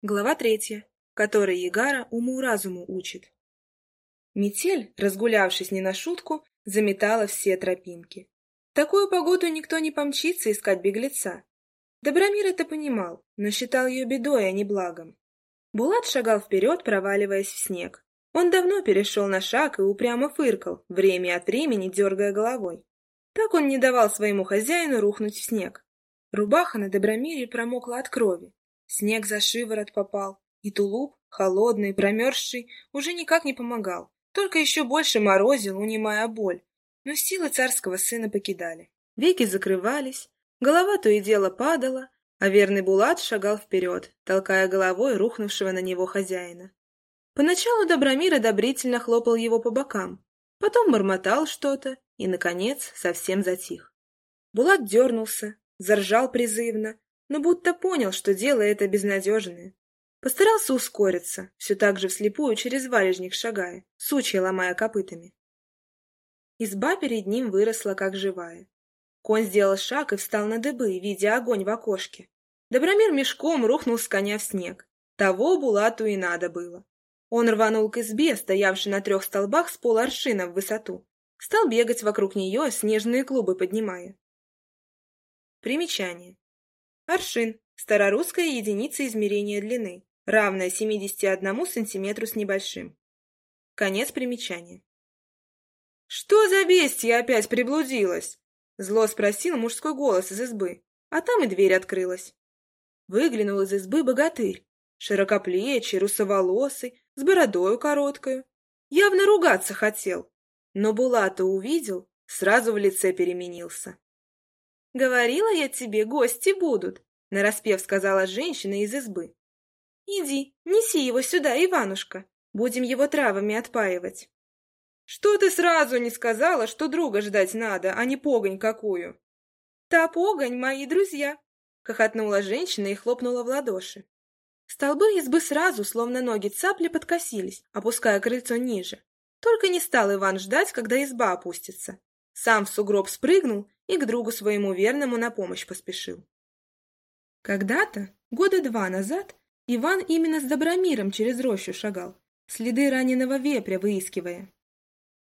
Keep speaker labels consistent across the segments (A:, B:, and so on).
A: Глава третья, которой Ягара уму-разуму учит. Метель, разгулявшись не на шутку, заметала все тропинки. В такую погоду никто не помчится искать беглеца. Добромир это понимал, но считал ее бедой, а не благом. Булат шагал вперед, проваливаясь в снег. Он давно перешел на шаг и упрямо фыркал, время от времени дергая головой. Так он не давал своему хозяину рухнуть в снег. Рубаха на Добромире промокла от крови. Снег за шиворот попал, и тулуп, холодный, промерзший, уже никак не помогал, только еще больше морозил, унимая боль. Но силы царского сына покидали. Веки закрывались, голова то и дело падала, а верный Булат шагал вперед, толкая головой рухнувшего на него хозяина. Поначалу Добромир одобрительно хлопал его по бокам, потом бормотал что-то и, наконец, совсем затих. Булат дернулся, заржал призывно, но будто понял, что дело это безнадежное. Постарался ускориться, все так же вслепую через валежник шагая, сучья ломая копытами. Изба перед ним выросла, как живая. Конь сделал шаг и встал на дыбы, видя огонь в окошке. Добромир мешком рухнул с коня в снег. Того Булату и надо было. Он рванул к избе, стоявшей на трех столбах с поларшина в высоту. Стал бегать вокруг нее, снежные клубы поднимая. Примечание. Аршин – старорусская единица измерения длины, равная 71 сантиметру с небольшим. Конец примечания. «Что за бестия опять приблудилась?» Зло спросил мужской голос из избы, а там и дверь открылась. Выглянул из избы богатырь, широкоплечий, русоволосый, с бородою короткою. Явно ругаться хотел, но Булата увидел, сразу в лице переменился. «Говорила я тебе, гости будут», — нараспев сказала женщина из избы. «Иди, неси его сюда, Иванушка, будем его травами отпаивать». «Что ты сразу не сказала, что друга ждать надо, а не погонь какую?» «Та погонь мои друзья», — хохотнула женщина и хлопнула в ладоши. Столбы избы сразу, словно ноги цапли, подкосились, опуская крыльцо ниже. Только не стал Иван ждать, когда изба опустится. Сам в сугроб спрыгнул и к другу своему верному на помощь поспешил. Когда-то, года два назад, Иван именно с Добромиром через рощу шагал, следы раненого вепря выискивая.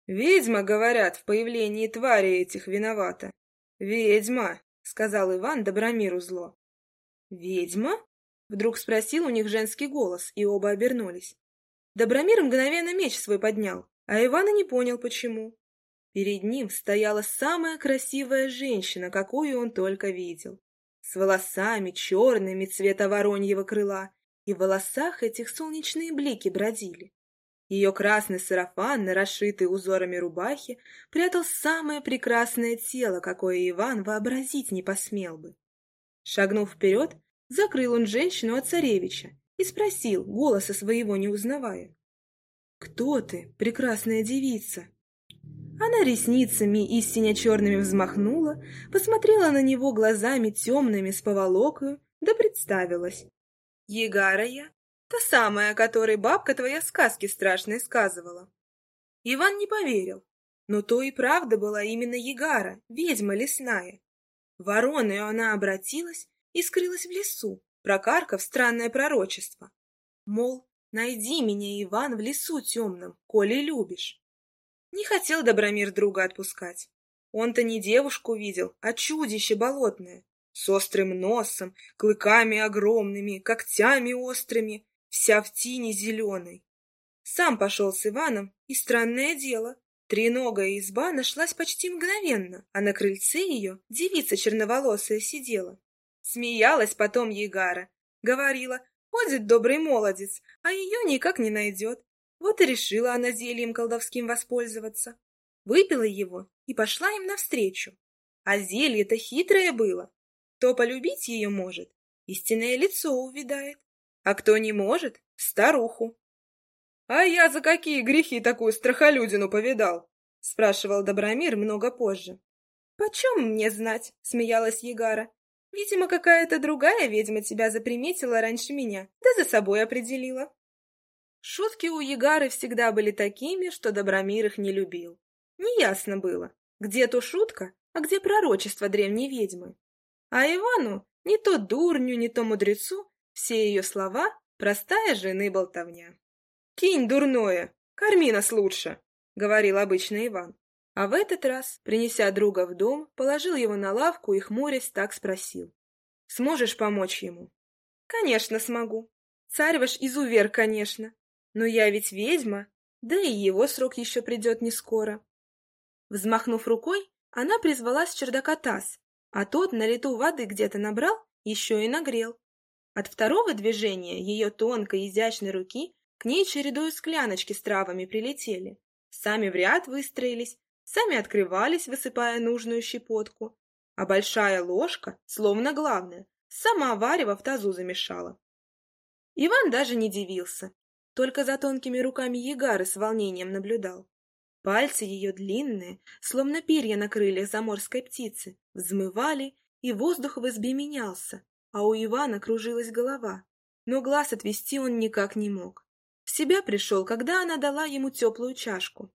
A: «Ведьма, говорят, в появлении твари этих виновата». «Ведьма», — сказал Иван Добромиру зло. «Ведьма?» — вдруг спросил у них женский голос, и оба обернулись. Добромир мгновенно меч свой поднял, а Иван и не понял, почему. Перед ним стояла самая красивая женщина, какую он только видел. С волосами черными цвета вороньего крыла, и в волосах этих солнечные блики бродили. Ее красный сарафан, расшитый узорами рубахи, прятал самое прекрасное тело, какое Иван вообразить не посмел бы. Шагнув вперед, закрыл он женщину от царевича и спросил, голоса своего не узнавая. «Кто ты, прекрасная девица?» Она ресницами истиня черными взмахнула, посмотрела на него глазами темными с поволокою, да представилась. «Егара я, та самая, о которой бабка твоя сказки страшные сказывала». Иван не поверил, но то и правда была именно Егара, ведьма лесная. Вороной она обратилась и скрылась в лесу, прокаркав странное пророчество. Мол, найди меня, Иван, в лесу темном, коли любишь. Не хотел Добромир друга отпускать. Он-то не девушку видел, а чудище болотное, с острым носом, клыками огромными, когтями острыми, вся в тине зеленой. Сам пошел с Иваном, и странное дело, треногая изба нашлась почти мгновенно, а на крыльце ее девица черноволосая сидела. Смеялась потом Егара, говорила, ходит добрый молодец, а ее никак не найдет. Вот и решила она зельем колдовским воспользоваться. Выпила его и пошла им навстречу. А зелье-то хитрое было. Кто полюбить ее может, истинное лицо увидает. А кто не может, старуху. — А я за какие грехи такую страхолюдину повидал? — спрашивал Добромир много позже. — Почем мне знать? — смеялась Егара. — Видимо, какая-то другая ведьма тебя заприметила раньше меня, да за собой определила. Шутки у Егары всегда были такими, что Добромир их не любил. Неясно было, где то шутка, а где пророчество древней ведьмы. А Ивану, не то дурню, не то мудрецу, все ее слова Простая жены болтовня. «Кинь, дурное! Корми нас лучше!» — говорил обычно Иван. А в этот раз, принеся друга в дом, положил его на лавку и, хмурясь, так спросил. «Сможешь помочь ему?» «Конечно смогу. Царь ваш изувер, конечно. Но я ведь ведьма, да и его срок еще придет не скоро». Взмахнув рукой, она призвала с чердака таз, а тот на лету воды где-то набрал, еще и нагрел. От второго движения ее тонкой изящной руки к ней чередою скляночки с травами прилетели. Сами в ряд выстроились, сами открывались, высыпая нужную щепотку, а большая ложка, словно главная, сама варево в тазу замешала. Иван даже не дивился, только за тонкими руками Егары с волнением наблюдал. Пальцы ее длинные, словно перья на крыльях заморской птицы, взмывали, и воздух в избе менялся, а у Ивана кружилась голова, но глаз отвести он никак не мог. В себя пришел, когда она дала ему теплую чашку.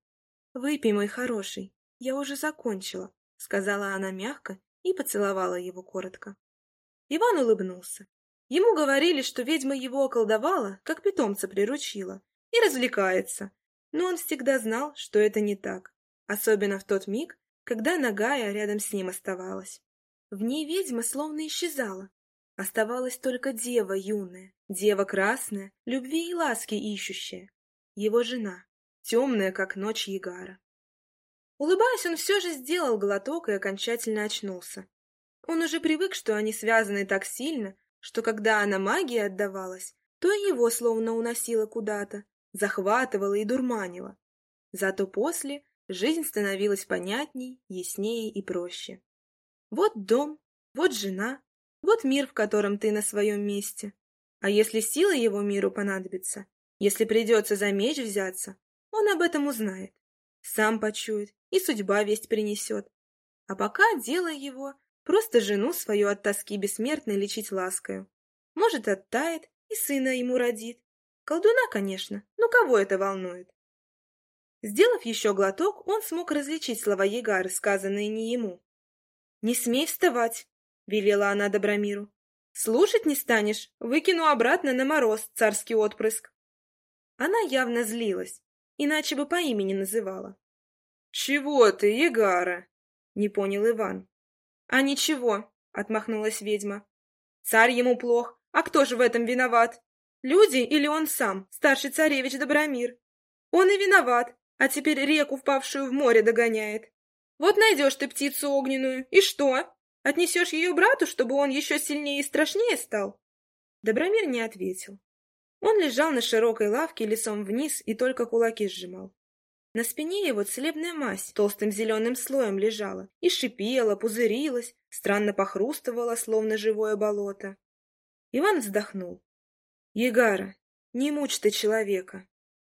A: «Выпей, мой хороший, я уже закончила», — сказала она мягко и поцеловала его коротко. Иван улыбнулся. Ему говорили, что ведьма его околдовала, как питомца приручила, и развлекается, но он всегда знал, что это не так, особенно в тот миг, когда Нагая рядом с ним оставалась. В ней ведьма словно исчезала, Оставалась только дева юная, дева красная, любви и ласки ищущая. Его жена, темная, как ночь Ягара. Улыбаясь, он все же сделал глоток и окончательно очнулся. Он уже привык, что они связаны так сильно, что когда она магии отдавалась, то его словно уносила куда-то, захватывала и дурманила. Зато после жизнь становилась понятней, яснее и проще. Вот дом, вот жена, вот мир, в котором ты на своем месте. А если сила его миру понадобится, если придется за меч взяться, он об этом узнает. Сам почует и судьба весть принесет. А пока дело его просто жену свою от тоски бессмертной лечить ласкою. Может, оттает и сына ему родит. Колдуна, конечно, но кого это волнует? Сделав еще глоток, он смог различить слова Егары, сказанные не ему. «Не смей вставать, — велела она Добромиру. «Слушать не станешь, выкину обратно на мороз царский отпрыск». Она явно злилась, иначе бы по имени называла. «Чего ты, Егара?» — не понял Иван. «А ничего», — отмахнулась ведьма. «Царь ему плох, а кто же в этом виноват? Люди или он сам, старший царевич Добромир? Он и виноват, а теперь реку, впавшую в море, догоняет. Вот найдешь ты птицу огненную, и что? Отнесешь ее брату, чтобы он еще сильнее и страшнее стал?» Добромир не ответил. Он лежал на широкой лавке лицом вниз и только кулаки сжимал. На спине его целебная мазь толстым зеленым слоем лежала и шипела, пузырилась, странно похрустывала, словно живое болото. Иван вздохнул. «Егара, не мучь ты человека!»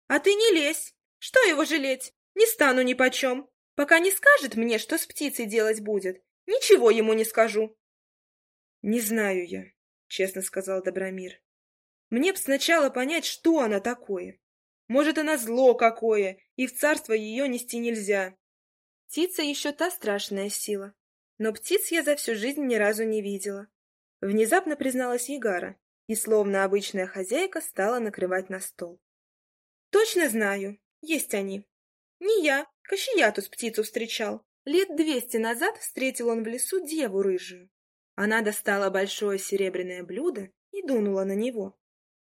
A: «А ты не лезь! Что его жалеть? Не стану ни почем, пока не скажет мне, что с птицей делать будет, Ничего ему не скажу. — Не знаю я, — честно сказал Добромир. — Мне б сначала понять, что она такое. Может, она зло какое, и в царство ее нести нельзя. Птица еще та страшная сила. Но птиц я за всю жизнь ни разу не видела. Внезапно призналась Егара, и, словно обычная хозяйка, стала накрывать на стол. — Точно знаю, есть они. Не я, Кащиятус птицу встречал. Лет двести назад встретил он в лесу деву рыжую. Она достала большое серебряное блюдо и дунула на него.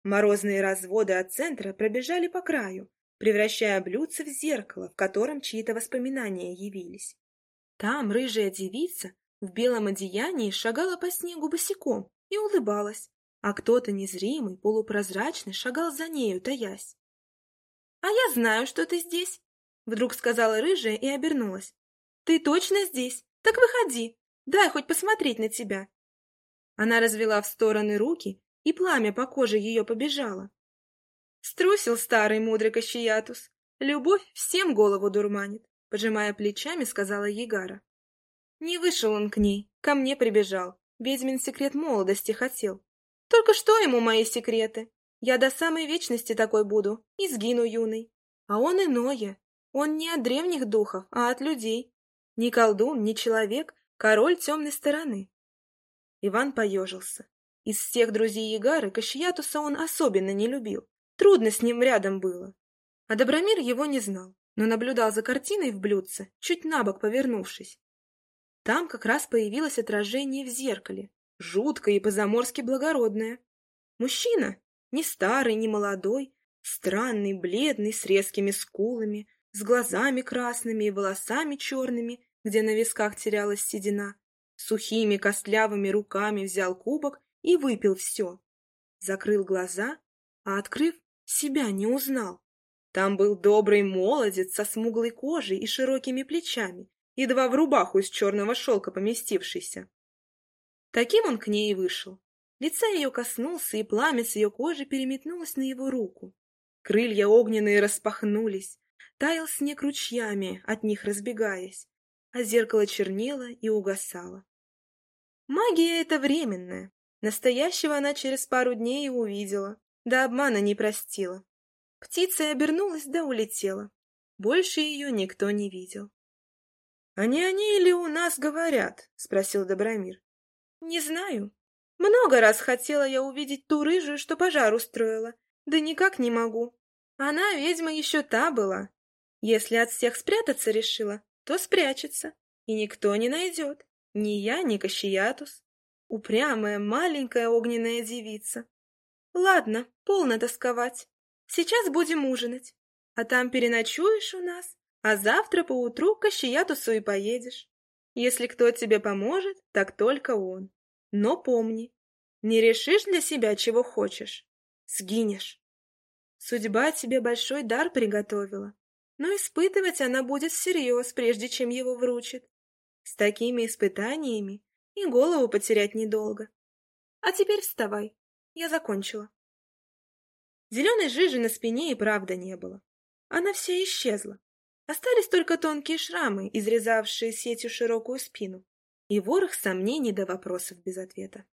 A: Морозные разводы от центра пробежали по краю, превращая блюдце в зеркало, в котором чьи-то воспоминания явились. Там рыжая девица в белом одеянии шагала по снегу босиком и улыбалась, а кто-то незримый, полупрозрачный шагал за нею, таясь. — А я знаю, что ты здесь, — вдруг сказала рыжая и обернулась. «Ты точно здесь? Так выходи, дай хоть посмотреть на тебя». Она развела в стороны руки, и пламя по коже ее побежало. Струсил старый мудрый Кащиятус. Любовь всем голову дурманит, пожимая плечами, сказала Егара. Не вышел он к ней, ко мне прибежал. Ведьмин секрет молодости хотел. Только что ему мои секреты? Я до самой вечности такой буду и сгину юный. А он иное. Он не от древних духов, а от людей. Ни колдун, ни человек, король темной стороны. Иван поежился. Из всех друзей Егары Кащиятуса он особенно не любил. Трудно с ним рядом было. А Добромир его не знал, но наблюдал за картиной в блюдце, чуть набок повернувшись. Там как раз появилось отражение в зеркале, жуткое и по-заморски благородное. Мужчина, не старый, не молодой, странный, бледный, с резкими скулами, с глазами красными и волосами черными, где на висках терялась седина, сухими костлявыми руками взял кубок и выпил все. Закрыл глаза, а, открыв, себя не узнал. Там был добрый молодец со смуглой кожей и широкими плечами, едва в рубаху из черного шелка поместившийся. Таким он к ней и вышел. Лица ее коснулся, и пламя с ее кожи переметнулось на его руку. Крылья огненные распахнулись, таял снег ручьями, от них разбегаясь, а зеркало чернело и угасало. Магия — это временная. Настоящего она через пару дней и увидела, да обмана не простила. Птица обернулась да улетела. Больше ее никто не видел. — А не они ли у нас говорят? — спросил Добромир. — Не знаю. Много раз хотела я увидеть ту рыжую, что пожар устроила, да никак не могу. Она, ведьма, еще та была. Если от всех спрятаться решила, то спрячется, и никто не найдет. Ни я, ни Кащиятус. Упрямая, маленькая огненная девица. Ладно, полно тосковать. Сейчас будем ужинать. А там переночуешь у нас, а завтра поутру к Кащиятусу и поедешь. Если кто тебе поможет, так только он. Но помни, не решишь для себя, чего хочешь, сгинешь. Судьба тебе большой дар приготовила, но испытывать она будет всерьез, прежде чем его вручит. С такими испытаниями и голову потерять недолго. А теперь вставай, я закончила. Зеленой жижи на спине и правда не было. Она вся исчезла. Остались только тонкие шрамы, изрезавшие сетью широкую спину, и ворох сомнений до вопросов без ответа.